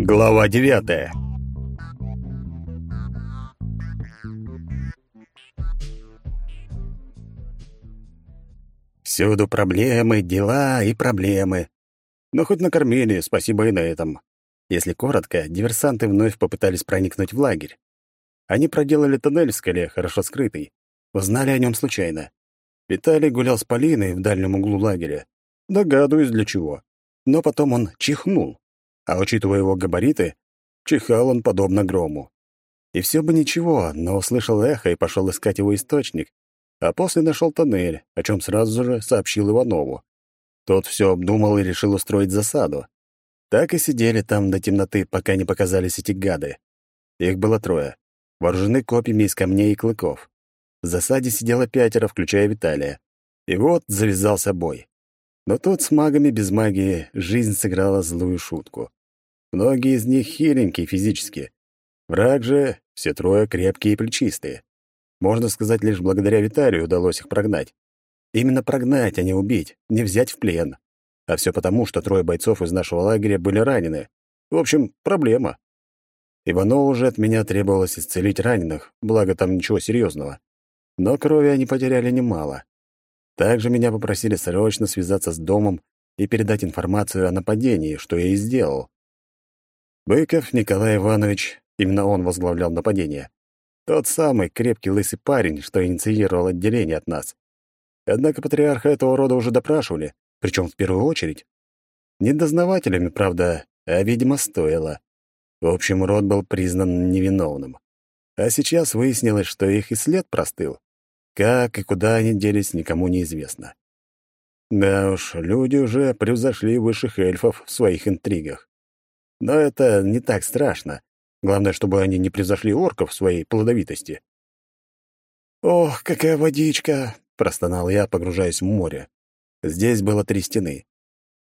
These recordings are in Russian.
Глава девятая Всюду проблемы, дела и проблемы. Но хоть накормили, спасибо и на этом. Если коротко, диверсанты вновь попытались проникнуть в лагерь. Они проделали тоннель в скале, хорошо скрытый. Узнали о нем случайно. Виталий гулял с Полиной в дальнем углу лагеря. Догадываюсь, для чего. Но потом он чихнул. А учитывая его габариты, чихал он подобно грому. И все бы ничего, но услышал эхо и пошел искать его источник, а после нашел тоннель, о чем сразу же сообщил Иванову. Тот все обдумал и решил устроить засаду. Так и сидели там до темноты, пока не показались эти гады. Их было трое, вооружены копьями из камней и клыков. В засаде сидело пятеро, включая Виталия. И вот завязался бой. Но тут с магами без магии жизнь сыграла злую шутку. Многие из них хиленькие физически. Враг же все трое крепкие и плечистые. Можно сказать, лишь благодаря Виталию удалось их прогнать. Именно прогнать, а не убить, не взять в плен. А все потому, что трое бойцов из нашего лагеря были ранены. В общем, проблема. Иванову же от меня требовалось исцелить раненых, благо там ничего серьезного но крови они потеряли немало. Также меня попросили срочно связаться с домом и передать информацию о нападении, что я и сделал. Быков Николай Иванович, именно он возглавлял нападение. Тот самый крепкий лысый парень, что инициировал отделение от нас. Однако патриарха этого рода уже допрашивали, причем в первую очередь. Не дознавателями, правда, а, видимо, стоило. В общем, род был признан невиновным. А сейчас выяснилось, что их и след простыл. Как и куда они делись, никому не известно. Да уж, люди уже превзошли высших эльфов в своих интригах. Но это не так страшно. Главное, чтобы они не превзошли орков в своей плодовитости. «Ох, какая водичка!» — простонал я, погружаясь в море. Здесь было три стены.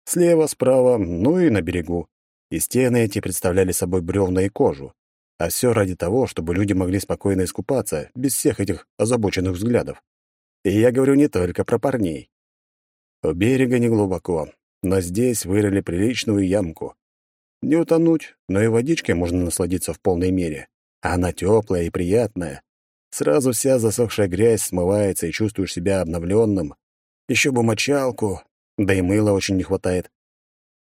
Слева, справа, ну и на берегу. И стены эти представляли собой бревна и кожу. А все ради того, чтобы люди могли спокойно искупаться, без всех этих озабоченных взглядов. И я говорю не только про парней. У берега неглубоко, но здесь вырыли приличную ямку. Не утонуть, но и водичкой можно насладиться в полной мере. Она теплая и приятная. Сразу вся засохшая грязь смывается, и чувствуешь себя обновленным. Еще бы мочалку, да и мыла очень не хватает.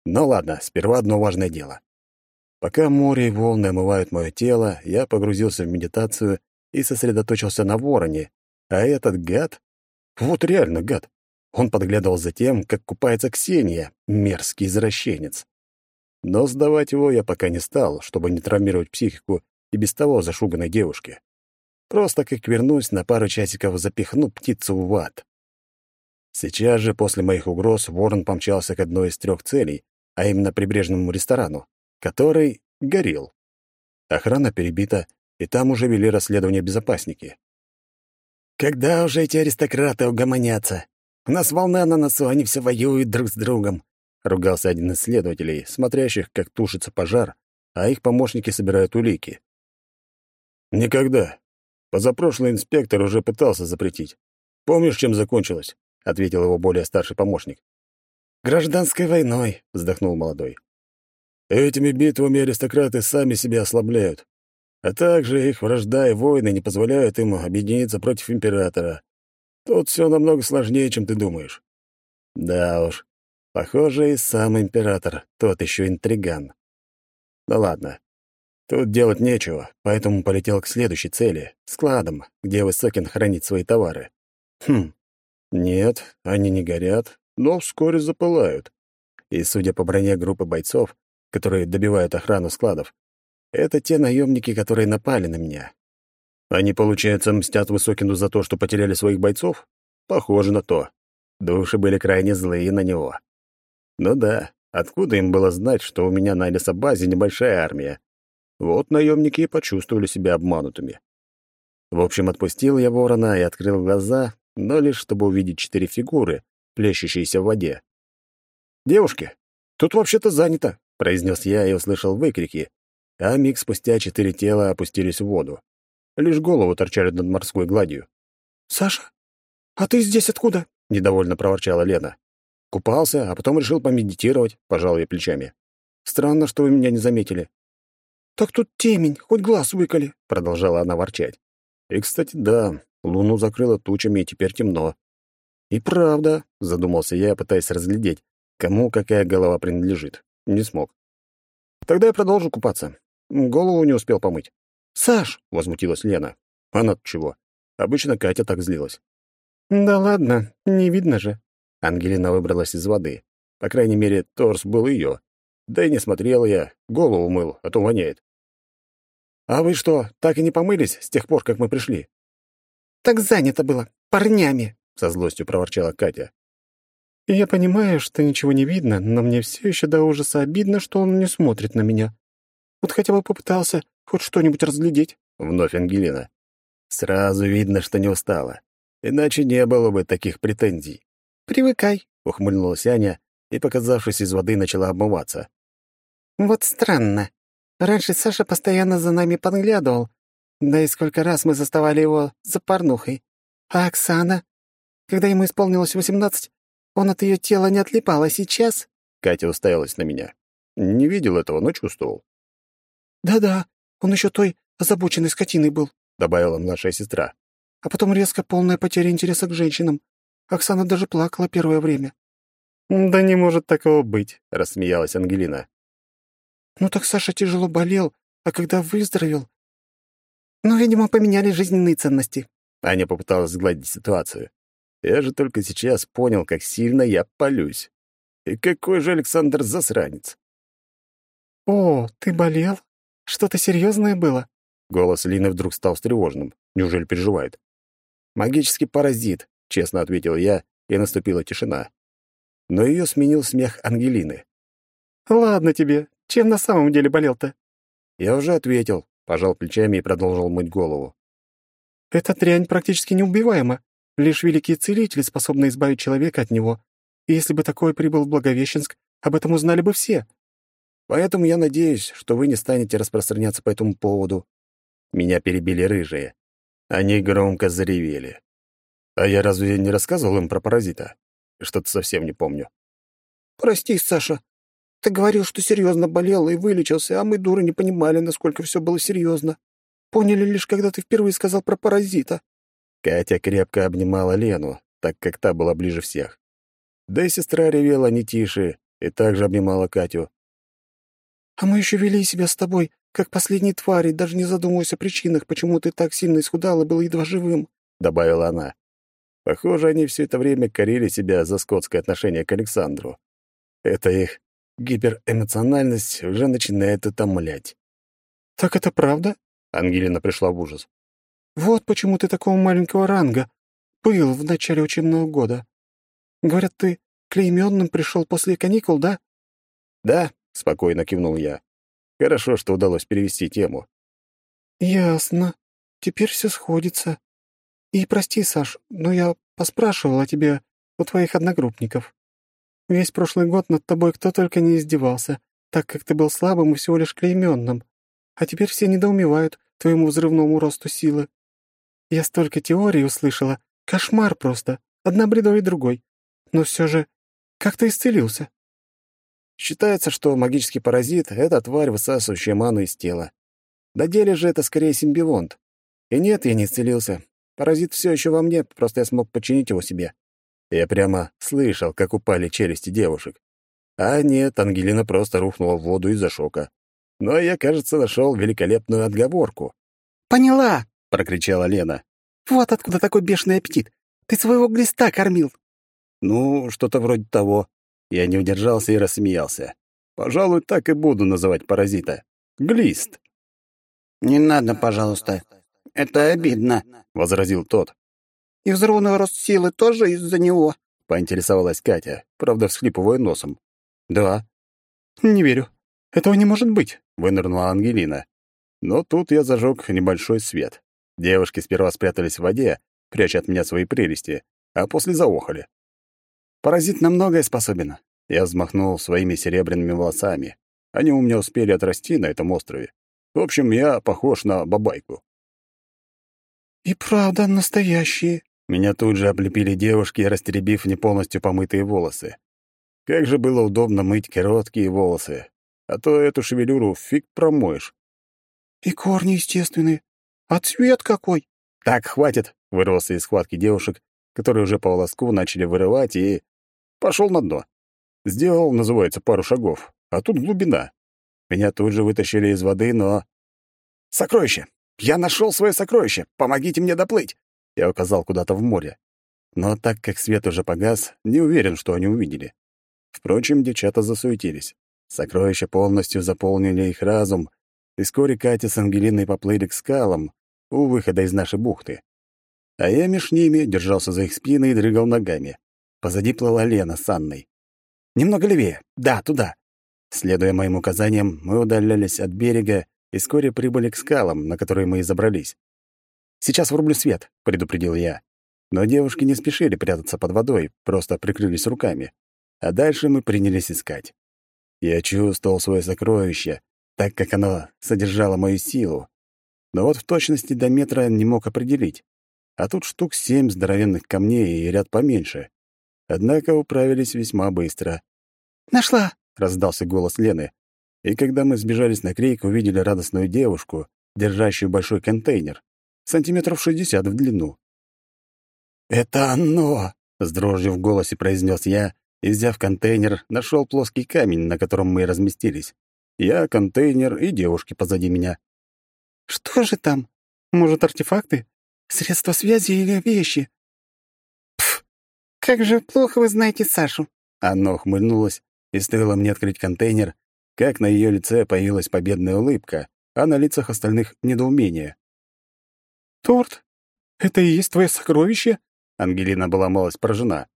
Ну ладно, сперва одно важное дело. Пока море и волны омывают мое тело, я погрузился в медитацию и сосредоточился на вороне. А этот гад... Вот реально гад. Он подглядывал за тем, как купается Ксения, мерзкий извращенец. Но сдавать его я пока не стал, чтобы не травмировать психику и без того зашуганной девушки. Просто как вернусь, на пару часиков запихну птицу в ад. Сейчас же, после моих угроз, ворон помчался к одной из трех целей, а именно прибрежному ресторану который горел. Охрана перебита, и там уже вели расследование безопасники. «Когда уже эти аристократы угомонятся? У нас волна на носу, они все воюют друг с другом», — ругался один из следователей, смотрящих, как тушится пожар, а их помощники собирают улики. «Никогда. Позапрошлый инспектор уже пытался запретить. Помнишь, чем закончилось?» — ответил его более старший помощник. «Гражданской войной», — вздохнул молодой. Этими битвами аристократы сами себя ослабляют, а также их вражда и войны не позволяют им объединиться против императора. Тут все намного сложнее, чем ты думаешь. Да уж, похоже, и сам император, тот еще интриган. Ну ладно, тут делать нечего, поэтому полетел к следующей цели — складам, где Высокин хранит свои товары. Хм, нет, они не горят, но вскоре запылают. И, судя по броне группы бойцов, которые добивают охрану складов, это те наемники, которые напали на меня. Они, получается, мстят Высокину за то, что потеряли своих бойцов? Похоже на то. Души были крайне злые на него. Ну да, откуда им было знать, что у меня на лесобазе небольшая армия? Вот наемники и почувствовали себя обманутыми. В общем, отпустил я ворона и открыл глаза, но лишь чтобы увидеть четыре фигуры, плещущиеся в воде. «Девушки, тут вообще-то занято», — произнес я и услышал выкрики, а миг спустя четыре тела опустились в воду. Лишь голову торчали над морской гладью. «Саша, а ты здесь откуда?» — недовольно проворчала Лена. «Купался, а потом решил помедитировать», — пожал я плечами. Странно, что вы меня не заметили». «Так тут темень, хоть глаз выколи», — продолжала она ворчать. И, кстати, да, луну закрыло тучами, и теперь темно. «И правда», — задумался я, пытаясь разглядеть, кому какая голова принадлежит. Не смог. «Тогда я продолжу купаться. Голову не успел помыть». «Саш!» — возмутилась Лена. «Она чего? Обычно Катя так злилась». «Да ладно, не видно же». Ангелина выбралась из воды. По крайней мере, торс был ее. Да и не смотрел я, голову мыл, а то воняет. «А вы что, так и не помылись с тех пор, как мы пришли?» «Так занято было, парнями», — со злостью проворчала Катя. «Я понимаю, что ничего не видно, но мне все еще до ужаса обидно, что он не смотрит на меня. Вот хотя бы попытался хоть что-нибудь разглядеть». Вновь Ангелина. «Сразу видно, что не устала. Иначе не было бы таких претензий». «Привыкай», — ухмыльнулась Аня и, показавшись из воды, начала обмываться. «Вот странно. Раньше Саша постоянно за нами подглядывал, да и сколько раз мы заставали его за порнухой. А Оксана? Когда ему исполнилось восемнадцать, он от ее тела не отлипал, а сейчас...» Катя уставилась на меня. Не видел этого, но чувствовал. «Да-да, он еще той озабоченной скотиной был», — добавила младшая сестра. «А потом резко полная потеря интереса к женщинам. Оксана даже плакала первое время». «Да не может такого быть», — рассмеялась Ангелина. «Ну так Саша тяжело болел, а когда выздоровел, ну, видимо, поменяли жизненные ценности. Аня попыталась сгладить ситуацию. Я же только сейчас понял, как сильно я полюсь. И какой же Александр засранец. «О, ты болел? Что-то серьезное было?» Голос Лины вдруг стал встревоженным. Неужели переживает? «Магический паразит», — честно ответил я, и наступила тишина. Но ее сменил смех Ангелины. «Ладно тебе. Чем на самом деле болел-то?» Я уже ответил пожал плечами и продолжил мыть голову. «Эта дрянь практически неубиваема. Лишь великие целители способны избавить человека от него. И если бы такой прибыл в Благовещенск, об этом узнали бы все. Поэтому я надеюсь, что вы не станете распространяться по этому поводу». Меня перебили рыжие. Они громко заревели. А я разве не рассказывал им про паразита? Что-то совсем не помню. «Прости, Саша, ты говорил, что серьезно болел и вылечился, а мы, дуры, не понимали, насколько все было серьезно. Поняли лишь, когда ты впервые сказал про паразита». Катя крепко обнимала Лену, так как та была ближе всех. Да и сестра ревела не тише и также обнимала Катю. «А мы еще вели себя с тобой, как последние твари, даже не задумываясь о причинах, почему ты так сильно исхудал и был едва живым», — добавила она. Похоже, они все это время корили себя за скотское отношение к Александру. Это их гиперэмоциональность уже начинает утомлять. «Так это правда?» — Ангелина пришла в ужас. «Вот почему ты такого маленького ранга был в начале учебного года. Говорят, ты клейменным пришел после каникул, да?» «Да», — спокойно кивнул я. «Хорошо, что удалось перевести тему». «Ясно. Теперь все сходится. И прости, Саш, но я поспрашивал о тебе у твоих одногруппников. Весь прошлый год над тобой кто только не издевался, так как ты был слабым и всего лишь клейменным. А теперь все недоумевают твоему взрывному росту силы. Я столько теорий услышала. Кошмар просто. Одна бредовой другой. Но все же, как ты исцелился? Считается, что магический паразит — это тварь, высасывающая ману из тела. На деле же это скорее симбионт. И нет, я не исцелился. Паразит все еще во мне, просто я смог подчинить его себе. Я прямо слышал, как упали челюсти девушек. А нет, Ангелина просто рухнула в воду из-за шока. Но я, кажется, нашел великолепную отговорку. «Поняла!» — прокричала Лена. «Вот откуда такой бешеный аппетит! Ты своего глиста кормил!» «Ну, что-то вроде того». Я не удержался и рассмеялся. Пожалуй, так и буду называть паразита. Глист. «Не надо, пожалуйста. Это обидно», — возразил тот. И взрывной рост силы тоже из-за него?» — поинтересовалась Катя, правда, всхлипывая носом. «Да». «Не верю. Этого не может быть», — вынырнула Ангелина. Но тут я зажег небольшой свет. Девушки сперва спрятались в воде, пряча от меня свои прелести, а после заохали. Паразит на многое способен. Я взмахнул своими серебряными волосами. Они у меня успели отрасти на этом острове. В общем, я похож на бабайку. «И правда настоящие», меня тут же облепили девушки, растеребив не полностью помытые волосы. Как же было удобно мыть короткие волосы. а то эту шевелюру фиг промоешь. «И корни естественные. А цвет какой!» «Так, хватит!» — вырвался из схватки девушек, которые уже по волоску начали вырывать, и... пошел на дно. Сделал, называется, пару шагов, а тут глубина. Меня тут же вытащили из воды, но... «Сокровище! Я нашел свое сокровище! Помогите мне доплыть!» Я указал куда-то в море. Но так как свет уже погас, не уверен, что они увидели. Впрочем, девчата засуетились. Сокровища полностью заполнили их разум, и вскоре Катя с Ангелиной поплыли к скалам у выхода из нашей бухты. А я меж ними держался за их спины и дрыгал ногами. Позади плыла Лена с Анной. «Немного левее. Да, туда». Следуя моим указаниям, мы удалялись от берега и вскоре прибыли к скалам, на которые мы и забрались. «Сейчас врублю свет», — предупредил я. Но девушки не спешили прятаться под водой, просто прикрылись руками. А дальше мы принялись искать. Я чувствовал свое сокровище, так как оно содержало мою силу. Но вот в точности до метра не мог определить. А тут штук семь здоровенных камней и ряд поменьше. Однако управились весьма быстро. «Нашла!» — раздался голос Лены. И когда мы сбежались на крик, увидели радостную девушку, держащую большой контейнер, сантиметров шестьдесят в длину. «Это оно!» — с дрожью в голосе произнес я и, взяв контейнер, нашел плоский камень, на котором мы разместились. Я, контейнер и девушки позади меня. «Что же там? Может, артефакты? Средства связи или вещи?» «Пф, как же плохо вы знаете Сашу!» Она ухмыльнулась, и стоило мне открыть контейнер, как на ее лице появилась победная улыбка, а на лицах остальных — недоумение. «Торт? Это и есть твое сокровище?» Ангелина была малость поражена.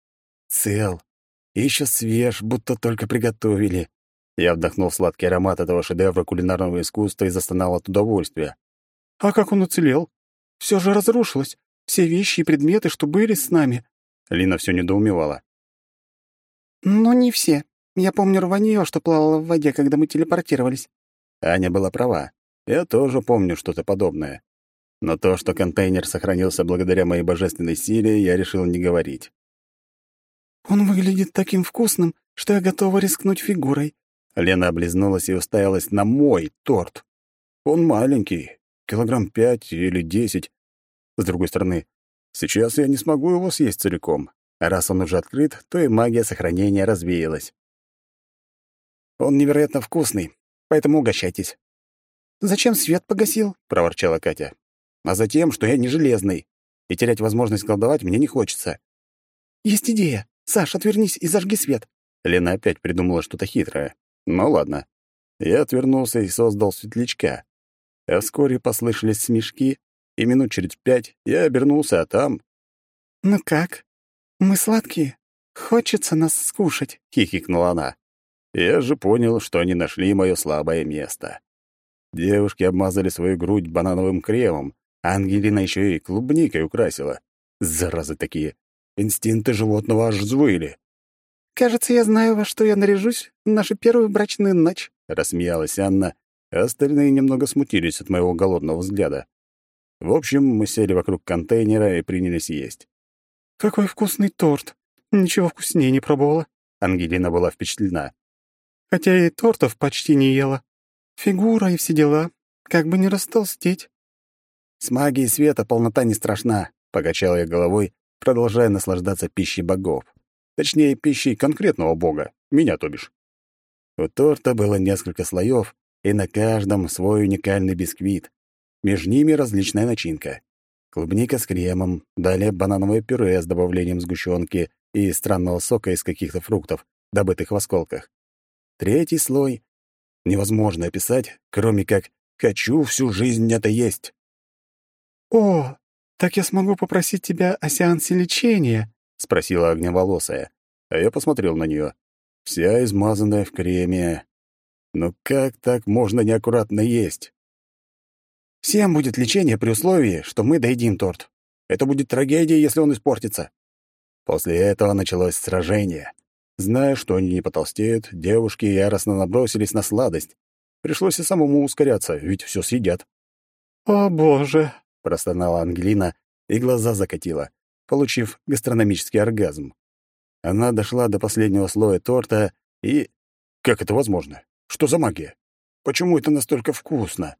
«Цел. И еще свеж, будто только приготовили». Я вдохнул сладкий аромат этого шедевра кулинарного искусства и застонал от удовольствия. «А как он уцелел? Все же разрушилось. Все вещи и предметы, что были с нами». Лина все недоумевала. «Ну, не все. Я помню рванье, что плавало в воде, когда мы телепортировались». Аня была права. Я тоже помню что-то подобное. Но то, что контейнер сохранился благодаря моей божественной силе, я решил не говорить. «Он выглядит таким вкусным, что я готова рискнуть фигурой». Лена облизнулась и уставилась на мой торт. Он маленький, килограмм пять или десять. С другой стороны, сейчас я не смогу его съесть целиком. А раз он уже открыт, то и магия сохранения развеялась. Он невероятно вкусный, поэтому угощайтесь. «Зачем свет погасил?» — проворчала Катя а затем, что я не железный, и терять возможность колдовать мне не хочется. «Есть идея. Саш, отвернись и зажги свет». Лена опять придумала что-то хитрое. Ну ладно. Я отвернулся и создал светлячка. А вскоре послышались смешки, и минут через пять я обернулся, а там... «Ну как? Мы сладкие. Хочется нас скушать», — хихикнула она. Я же понял, что они нашли мое слабое место. Девушки обмазали свою грудь банановым кремом, а Ангелина еще и клубникой украсила. Заразы такие. Инстинкты животного аж взвыли. «Кажется, я знаю, во что я наряжусь в нашу первую брачную ночь», — рассмеялась Анна, а остальные немного смутились от моего голодного взгляда. В общем, мы сели вокруг контейнера и принялись есть. «Какой вкусный торт! Ничего вкуснее не пробовала». Ангелина была впечатлена. «Хотя и тортов почти не ела. Фигура и все дела. Как бы не растолстеть». «С магией света полнота не страшна», — покачал я головой, продолжая наслаждаться пищей богов. Точнее, пищей конкретного бога, меня, то бишь. У торта было несколько слоев, и на каждом свой уникальный бисквит. Между ними различная начинка. Клубника с кремом, далее банановое пюре с добавлением сгущенки и странного сока из каких-то фруктов, добытых в осколках. Третий слой невозможно описать, кроме как «хочу всю жизнь это есть». «О, так я смогу попросить тебя о сеансе лечения?» — спросила огневолосая. А я посмотрел на нее. Вся измазанная в креме. Ну как так можно неаккуратно есть? Всем будет лечение при условии, что мы доедим торт. Это будет трагедия, если он испортится. После этого началось сражение. Зная, что они не потолстеют, девушки яростно набросились на сладость. Пришлось и самому ускоряться, ведь все съедят. «О, боже!» — простонала Ангелина и глаза закатила, получив гастрономический оргазм. Она дошла до последнего слоя торта и... Как это возможно? Что за магия? Почему это настолько вкусно?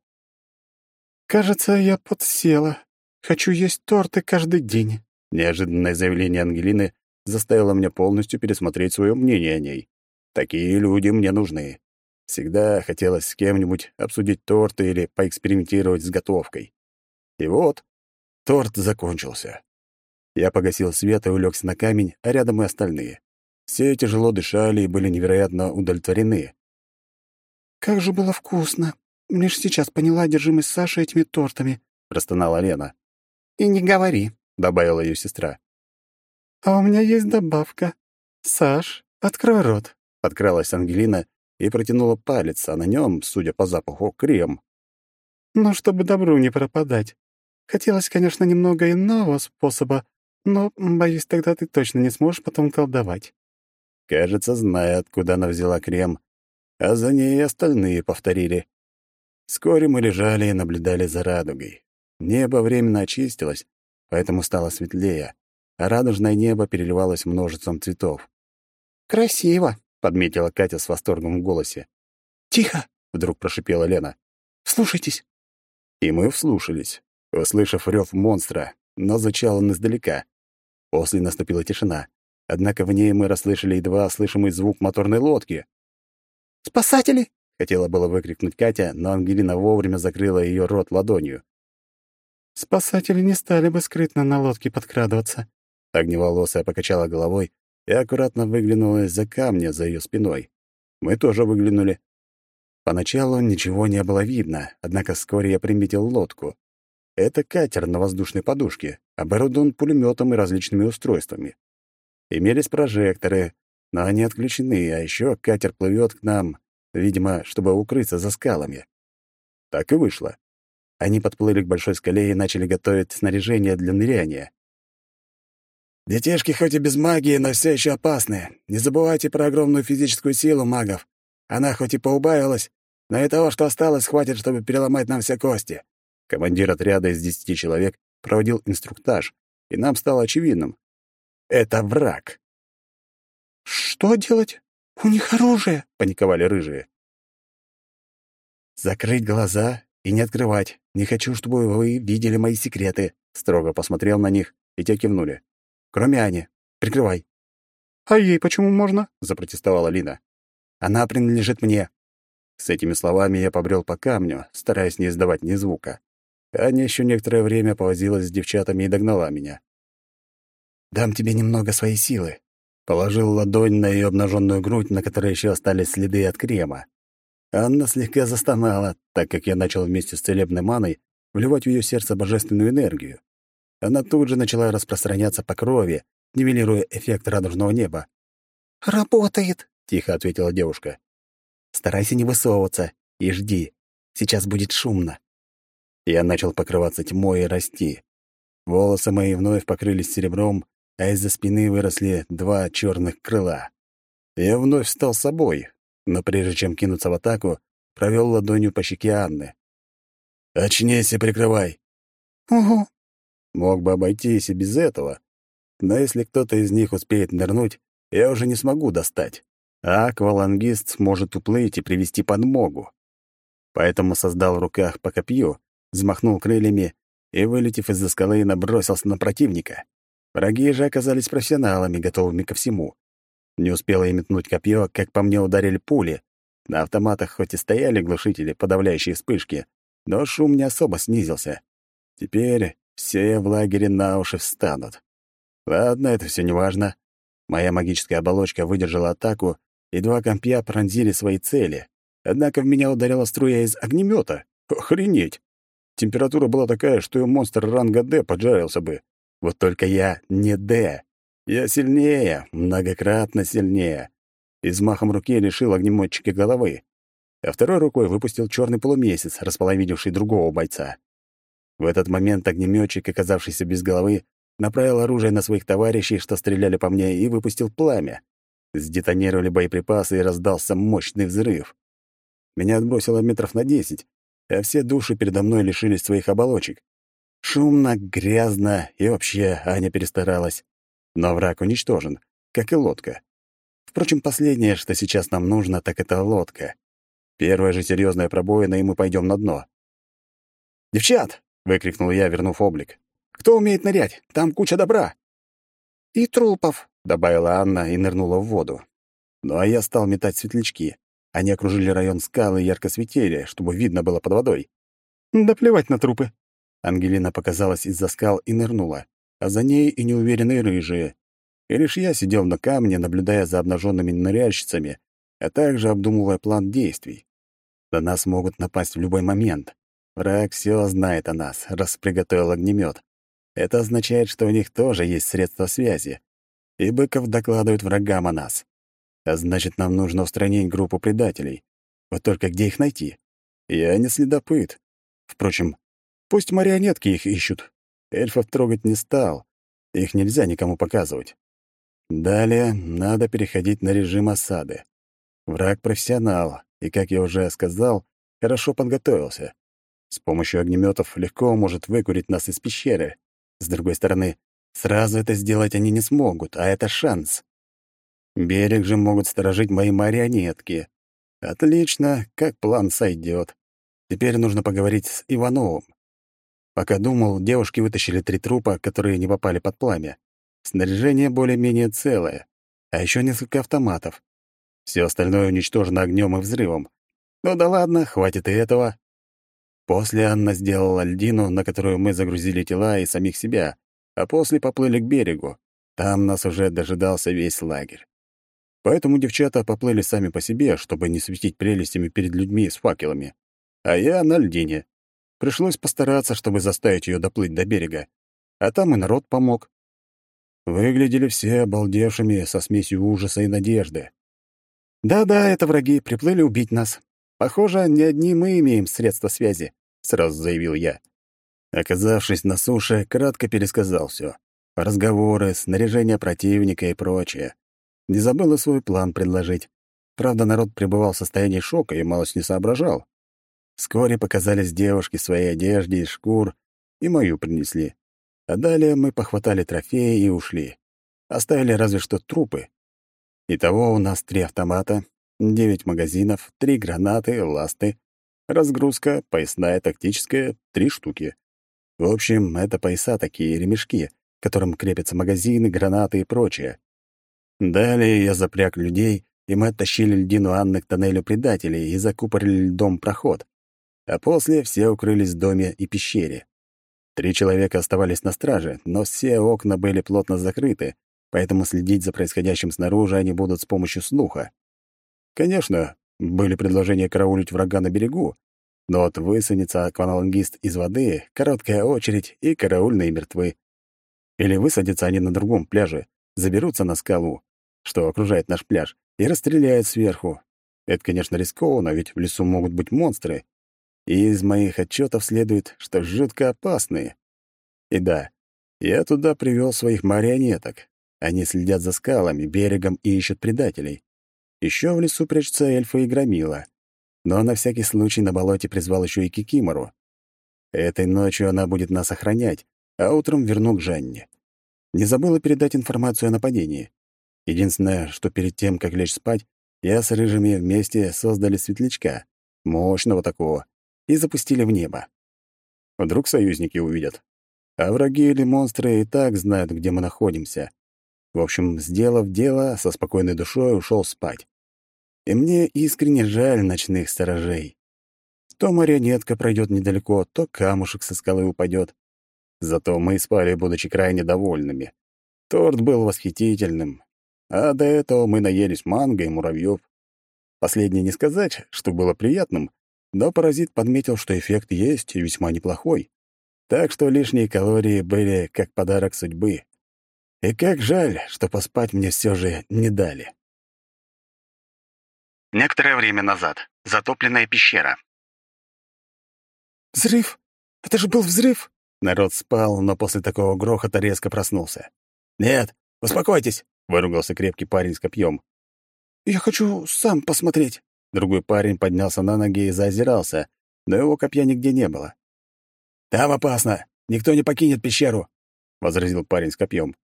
«Кажется, я подсела. Хочу есть торты каждый день». Неожиданное заявление Ангелины заставило меня полностью пересмотреть свое мнение о ней. Такие люди мне нужны. Всегда хотелось с кем-нибудь обсудить торты или поэкспериментировать с готовкой. И вот торт закончился. Я погасил свет и улегся на камень, а рядом и остальные. Все тяжело дышали и были невероятно удовлетворены. «Как же было вкусно! Лишь сейчас поняла одержимость Саши этими тортами», — простонала Лена. «И не говори», — добавила ее сестра. «А у меня есть добавка. Саш, открой рот», — подкралась Ангелина и протянула палец, а на нем, судя по запаху, крем. «Ну, чтобы добру не пропадать. Хотелось, конечно, немного иного способа, но, боюсь, тогда ты точно не сможешь потом колдовать». Кажется, знает, куда она взяла крем, а за ней и остальные повторили. Вскоре мы лежали и наблюдали за радугой. Небо временно очистилось, поэтому стало светлее, а радужное небо переливалось множеством цветов. «Красиво», — подметила Катя с восторгом в голосе. «Тихо!» — вдруг прошипела Лена. «Вслушайтесь!» И мы вслушались, услышав рев монстра, но звучал он издалека. После наступила тишина, однако в ней мы расслышали едва слышимый звук моторной лодки. «Спасатели!» — хотела было выкрикнуть Катя, но Ангелина вовремя закрыла ее рот ладонью. «Спасатели не стали бы скрытно на лодке подкрадываться». Огневолосая покачала головой и аккуратно выглянула из-за камня за ее спиной. Мы тоже выглянули. Поначалу ничего не было видно, однако вскоре я приметил лодку. Это катер на воздушной подушке, оборудован пулеметом и различными устройствами. Имелись прожекторы, но они отключены, а еще катер плывет к нам, видимо, чтобы укрыться за скалами. Так и вышло. Они подплыли к большой скале и начали готовить снаряжение для ныряния. «Детишки хоть и без магии, но все еще опасны. Не забывайте про огромную физическую силу магов. Она хоть и поубавилась, но и того, что осталось, хватит, чтобы переломать нам все кости». Командир отряда из десяти человек проводил инструктаж, и нам стало очевидным. Это враг. «Что делать? У них оружие!» — паниковали рыжие. «Закрыть глаза и не открывать. Не хочу, чтобы вы видели мои секреты», — строго посмотрел на них, и те кивнули. «Кроме Ани. Прикрывай». «А ей почему можно?» — запротестовала Лина. «Она принадлежит мне». С этими словами я побрел по камню, стараясь не издавать ни звука. Аня еще некоторое время повозилась с девчатами и догнала меня. «Дам тебе немного своей силы. Положил ладонь на ее обнаженную грудь, на которой еще остались следы от крема. Анна слегка застонала, так как я начал вместе с целебной маной вливать в ее сердце божественную энергию. Она тут же начала распространяться по крови, нивелируя эффект радужного неба. «Работает», — тихо ответила девушка. «Старайся не высовываться и жди. Сейчас будет шумно». Я начал покрываться тьмой и расти. Волосы мои вновь покрылись серебром, а из-за спины выросли два черных крыла. Я вновь стал собой, но прежде чем кинуться в атаку, провел ладонью по щеке Анны. «Очнись и прикрывай!» «Угу». Мог бы обойтись и без этого, но если кто-то из них успеет нырнуть, я уже не смогу достать, а аквалангист сможет уплыть и привести подмогу. Поэтому создал в руках по копью, взмахнул крыльями и, вылетев из-за скалы, набросился на противника. Враги же оказались профессионалами, готовыми ко всему. Не успела я метнуть копье, как по мне ударили пули. На автоматах хоть и стояли глушители, подавляющие вспышки, но шум не особо снизился. Теперь все в лагере на уши встанут. Ладно, это все неважно. Моя магическая оболочка выдержала атаку, и два компья пронзили свои цели. Однако в меня ударила струя из огнемета. Охренеть! Температура была такая, что и монстр ранга Д поджарился бы. Вот только я не Д. Я сильнее, многократно сильнее. И взмахом руки лишил огнемотчика головы, а второй рукой выпустил черный полумесяц, располовинивший другого бойца. В этот момент огнеметчик, оказавшийся без головы, направил оружие на своих товарищей, что стреляли по мне, и выпустил пламя. Сдетонировали боеприпасы, и раздался мощный взрыв. Меня отбросило метров на десять, а все души передо мной лишились своих оболочек. Шумно, грязно и вообще Аня перестаралась. Но враг уничтожен, как и лодка. Впрочем, последнее, что сейчас нам нужно, так это лодка. Первая же серьезная пробоина, и мы пойдем на дно. «Девчат!» — выкрикнул я, вернув облик. «Кто умеет нырять? Там куча добра!» «И трупов», — добавила Анна и нырнула в воду. Ну а я стал метать светлячки. Они окружили район скалы и ярко светили, чтобы видно было под водой. «Да плевать на трупы!» Ангелина показалась из-за скал и нырнула, а за ней и неуверенные рыжие. И лишь я сидел на камне, наблюдая за обнаженными ныряльщицами, а также обдумывая план действий. На нас могут напасть в любой момент. Враг все знает о нас, раз приготовил огнемет. Это означает, что у них тоже есть средства связи. И Быков докладывает врагам о нас. А значит, нам нужно устранить группу предателей. Вот только где их найти? Я не следопыт. Впрочем, пусть марионетки их ищут. Эльфов трогать не стал. Их нельзя никому показывать. Далее надо переходить на режим осады. Враг профессионал, и, как я уже сказал, хорошо подготовился. С помощью огнеметов легко может выкурить нас из пещеры. С другой стороны, сразу это сделать они не смогут, а это шанс. Берег же могут сторожить мои марионетки. Отлично, как план сойдет. Теперь нужно поговорить с Ивановым. Пока думал, девушки вытащили три трупа, которые не попали под пламя. Снаряжение более-менее целое, а еще несколько автоматов. Все остальное уничтожено огнем и взрывом. Ну да ладно, хватит и этого. После Анна сделала льдину, на которую мы загрузили тела и самих себя, а после поплыли к берегу. Там нас уже дожидался весь лагерь. Поэтому девчата поплыли сами по себе, чтобы не светить прелестями перед людьми с факелами. А я на льдине. Пришлось постараться, чтобы заставить ее доплыть до берега. А там и народ помог. Выглядели все обалдевшими со смесью ужаса и надежды. «Да-да, это враги, приплыли убить нас. Похоже, не одни мы имеем средства связи», — сразу заявил я. Оказавшись на суше, кратко пересказал все: Разговоры, снаряжение противника и прочее. Не забыл и свой план предложить. Правда, народ пребывал в состоянии шока и малость не соображал. Вскоре показались девушки в своей одежде из шкур, и мою принесли. А далее мы похватали трофеи и ушли. Оставили разве что трупы. Итого у нас три автомата, девять магазинов, три гранаты, ласты, разгрузка, поясная, тактическая, три штуки. В общем, это пояса такие, ремешки, к которым крепятся магазины, гранаты и прочее. Далее я запряг людей, и мы оттащили льдину Анны к тоннелю предателей и закупорили льдом проход. А после все укрылись в доме и пещере. Три человека оставались на страже, но все окна были плотно закрыты, поэтому следить за происходящим снаружи они будут с помощью слуха. Конечно, были предложения караулить врага на берегу, но вот высунется аквалангист из воды, короткая очередь и караульные мертвы. Или высадятся они на другом пляже, заберутся на скалу, что окружает наш пляж, и расстреляют сверху. Это, конечно, рискованно, ведь в лесу могут быть монстры, и из моих отчетов следует, что жутко опасные. И да, я туда привел своих марионеток. Они следят за скалами, берегом и ищут предателей. Еще в лесу прячутся эльфы и громила. Но на всякий случай на болоте призвал еще и Кикимору. Этой ночью она будет нас охранять, а утром верну к Жанне. Не забыла передать информацию о нападении. Единственное, что перед тем, как лечь спать, я с рыжими вместе создали светлячка, мощного такого, и запустили в небо. Вдруг союзники увидят. А враги или монстры и так знают, где мы находимся. В общем, сделав дело, со спокойной душой ушел спать. И мне искренне жаль ночных сторожей. То марионетка пройдет недалеко, то камушек со скалы упадет. Зато мы спали, будучи крайне довольными. Торт был восхитительным, а до этого мы наелись манго и муравьев. Последнее не сказать, что было приятным, но паразит подметил, что эффект есть и весьма неплохой. Так что лишние калории были как подарок судьбы. И как жаль, что поспать мне все же не дали. Некоторое время назад. Затопленная пещера. «Взрыв! Это же был взрыв!» Народ спал, но после такого грохота резко проснулся. «Нет, успокойтесь!» — выругался крепкий парень с копьем. «Я хочу сам посмотреть!» Другой парень поднялся на ноги и заозирался, но его копья нигде не было. «Там опасно! Никто не покинет пещеру!» — возразил парень с копьем.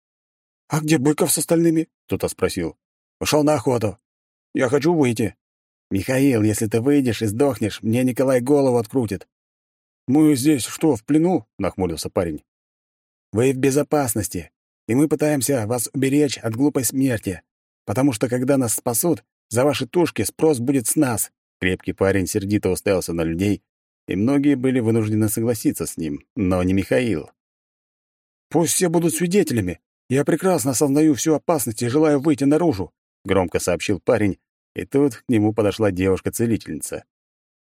«А где Быков с остальными?» — кто-то спросил. «Ушел на охоту. Я хочу выйти». «Михаил, если ты выйдешь и сдохнешь, мне Николай голову открутит». «Мы здесь что, в плену?» — нахмурился парень. «Вы в безопасности, и мы пытаемся вас уберечь от глупой смерти, потому что когда нас спасут, за ваши тушки спрос будет с нас». Крепкий парень сердито уставился на людей, и многие были вынуждены согласиться с ним, но не Михаил. «Пусть все будут свидетелями. Я прекрасно осознаю всю опасность и желаю выйти наружу», — громко сообщил парень, и тут к нему подошла девушка-целительница.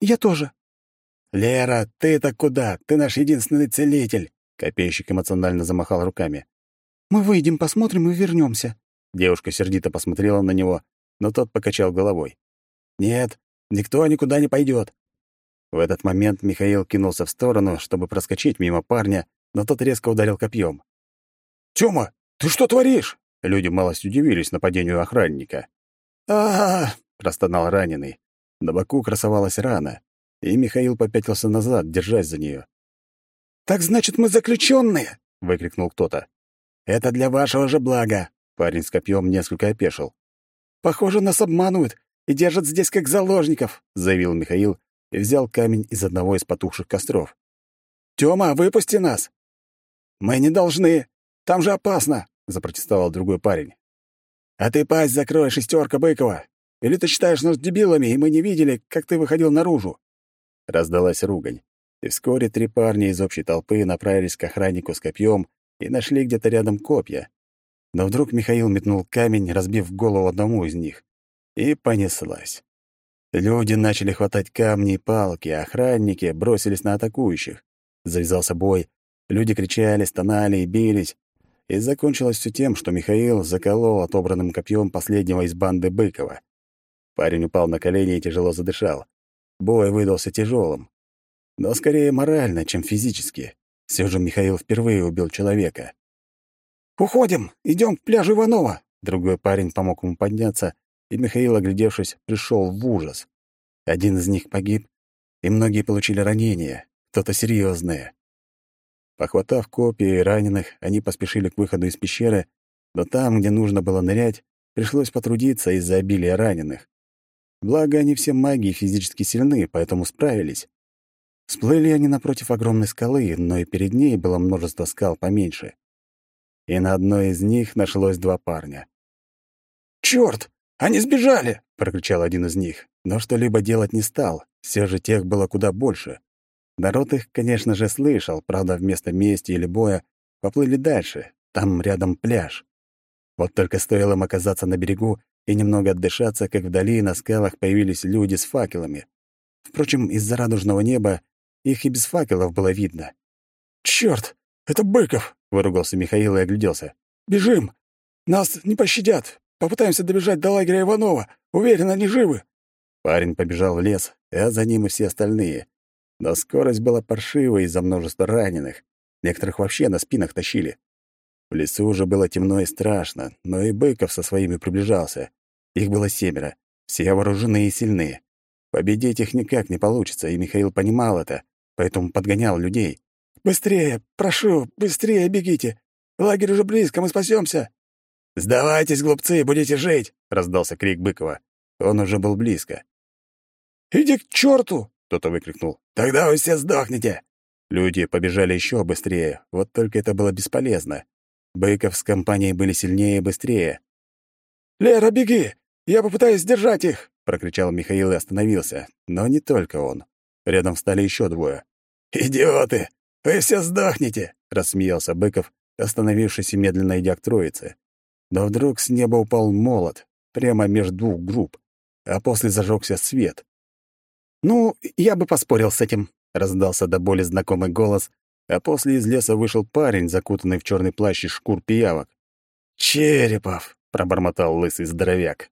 «Я тоже». «Лера, ты-то куда? Ты наш единственный целитель!» Копейщик эмоционально замахал руками. «Мы выйдем, посмотрим и вернемся. Девушка сердито посмотрела на него, но тот покачал головой. «Нет, никто никуда не пойдет. В этот момент Михаил кинулся в сторону, чтобы проскочить мимо парня, но тот резко ударил копьем. «Тёма, ты что творишь?» Люди малость удивились нападению охранника. а, -а, -а простонал раненый. На боку красовалась рана, и Михаил попятился назад, держась за нее. «Так значит, мы заключенные!» — выкрикнул кто-то. «Это для вашего же блага!» — парень с копьем несколько опешил. «Похоже, нас обманывают и держат здесь как заложников», — заявил Михаил и взял камень из одного из потухших костров. «Тёма, выпусти нас!» «Мы не должны! Там же опасно!» — запротестовал другой парень. «А ты пасть закрой, шестерка Быкова! Или ты считаешь нас дебилами, и мы не видели, как ты выходил наружу?» Раздалась ругань, и вскоре три парня из общей толпы направились к охраннику с копьем и нашли где-то рядом копья. Но вдруг Михаил метнул камень, разбив голову одному из них. И понеслась. Люди начали хватать камни и палки, а охранники бросились на атакующих. Завязался бой. Люди кричали, стонали и бились. И закончилось все тем, что Михаил заколол отобранным копьем последнего из банды Быкова. Парень упал на колени и тяжело задышал. Бой выдался тяжелым. Но скорее морально, чем физически. Все же Михаил впервые убил человека. «Уходим! Идем к пляжу Иванова!» Другой парень помог ему подняться, и Михаил, оглядевшись, пришел в ужас. Один из них погиб, и многие получили ранения, кто-то серьезное. Похватав копии раненых, они поспешили к выходу из пещеры, но там, где нужно было нырять, пришлось потрудиться из-за обилия раненых. Благо, они все маги и физически сильны, поэтому справились. Всплыли они напротив огромной скалы, но и перед ней было множество скал поменьше. И на одной из них нашлось два парня. «Чёрт! Они сбежали!» — прокричал один из них, но что-либо делать не стал, все же тех было куда больше. Народ их, конечно же, слышал, правда, вместо мести или боя поплыли дальше, там рядом пляж. Вот только стоило им оказаться на берегу и немного отдышаться, как вдали на скалах появились люди с факелами. Впрочем, из-за радужного неба их и без факелов было видно. «Чёрт! Это Быков!» — выругался Михаил и огляделся. «Бежим! Нас не пощадят! Попытаемся добежать до лагеря Иванова. Уверен, они живы». Парень побежал в лес, а за ним и все остальные. Но скорость была паршивой из-за множества раненых. Некоторых вообще на спинах тащили. В лесу уже было темно и страшно, но и Быков со своими приближался. Их было семеро, все вооружены и сильны. Победить их никак не получится, и Михаил понимал это, поэтому подгонял людей. «Быстрее! Прошу, быстрее бегите! Лагерь уже близко, мы спасемся. «Сдавайтесь, глупцы, будете жить!» — раздался крик Быкова. Он уже был близко. «Иди к черту!» — кто-то выкрикнул. «Тогда вы все сдохнете!» Люди побежали еще быстрее, вот только это было бесполезно. Быков с компанией были сильнее и быстрее. «Лера, беги! Я попытаюсь сдержать их!» — прокричал Михаил и остановился. Но не только он. Рядом встали еще двое. «Идиоты! Вы все сдохнете!» — рассмеялся Быков, остановившись и медленно идя к троице. Но вдруг с неба упал молот, прямо между двух групп, а после зажегся свет. «Ну, я бы поспорил с этим», — раздался до боли знакомый голос, а после из леса вышел парень, закутанный в черный плащ из шкур пиявок. «Черепов!» — пробормотал лысый здоровяк.